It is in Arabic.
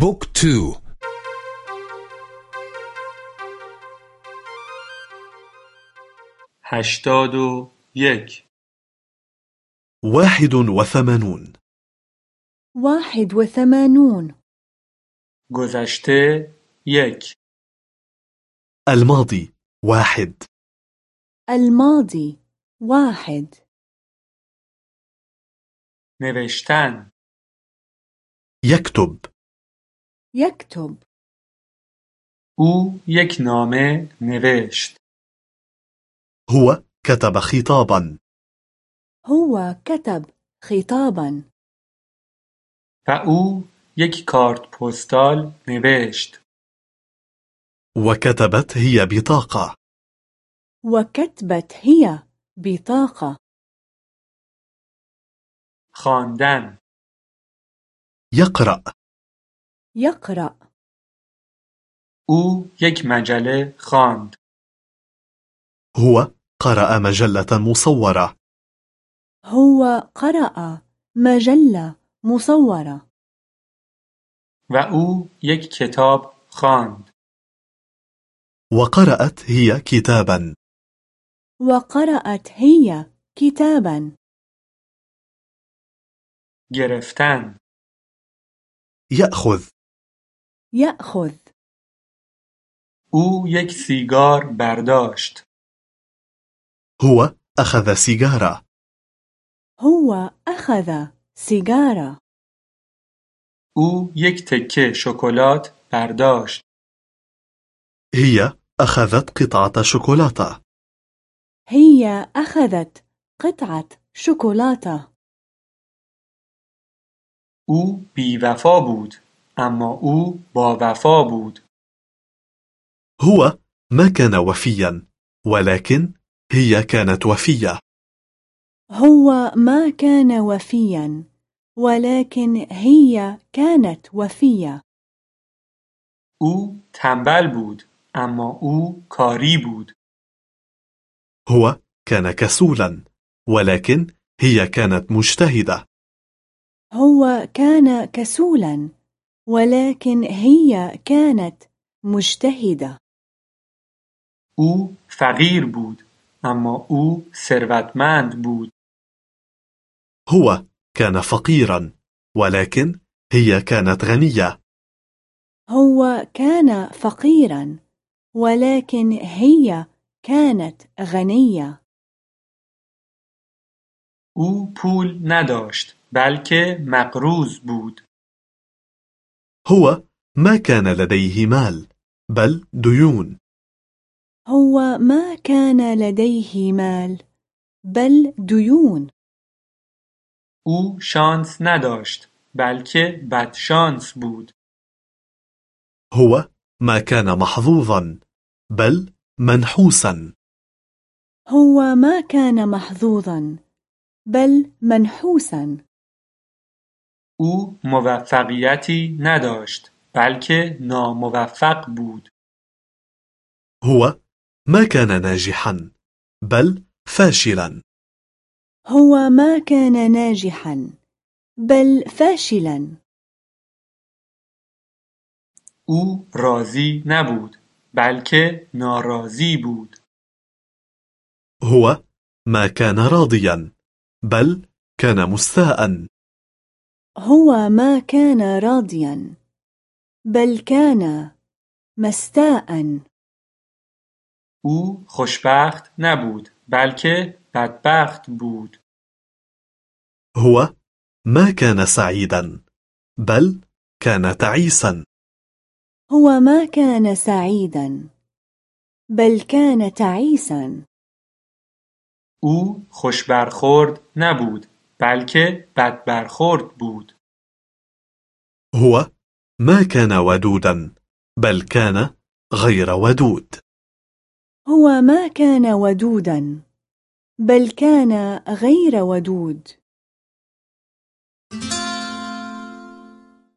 بوك تو. هشتاد و یک. واحد وثمانون. واحد وثمانون. گذشته یک. الماضي واحد. الماضي واحد. نوشتن. يكتب. يكتب أو یک نامه نوشت. هو كتب خطابا. هو كتب خطابا. و أو یک کارت پستال نوشت. وكتبت هي بطاقة. وكتبت هي بطاقة. خواندن. يقرأ. يقرأ. أو یک مجله خواند. هو قرأ مجلة مصورة. هو قرأ مجلة مصورة. و أو یک کتاب خواند. وقرأت هي كتابا. وقرأت هي كتابا. گرفتن. يأخذ. يأخذ. أو یک سیگار برداشت. هو أخذ سيجارة. هو أخذ سيجارة. أو یک تکه شکلات برداشت. هي أخذت قطعة شوكولاتة. هي أخذت قطعة شوكولاتة. أو بیوفا بود. اما أو با وفا بود. هو ما كان وفيا ولكن هي كانت وفية. هو ما كان وفيا ولكن هي كانت وفية. أو تنبل بود اما أو کاری بود. هو كان كسولا ولكن هي كانت مجتهدة. هو كان كسولا ولكن هي كانت مجتهدة. أو فقیر بود اما أو ثروتمند بود. هو كان فقيرا ولكن هي كانت غنية. هو كان فقيرا ولكن هي كانت غنية. أو پول نداشت بلکه مقروض بود. هو ما كان لديه مال بل ديون. هو ما كان لديه مال بل ديون. أو شانس نداشت بلکه بدشانس بود. هو ما كان محظوظا بل منحوسا. هو ما كان محظوظا بل منحوسا. أو موفقیتی نداشت بلکه ناموفق بود. هو ما كان ناجحا بل فاشلا. هو ما كان ناجحا بل فاشلا. أو راضی نبود بلکه ناراضی بود. هو ما كان راضيا بل كان مستاء. هو ما كان راضيا بل كان مستاء. أو خوشبخت نبود بلکه بدبخت بود. هو ما كان سعيدا بل كان تعيسا. هو ما كان سعيدا بل كان تعيسا. أو خوشبرخورد نبود بلکه بدبرخورد بود. هو ما كان ودودا بل كان غير ودود. هو ما كان ودودا بل كان غير ودود.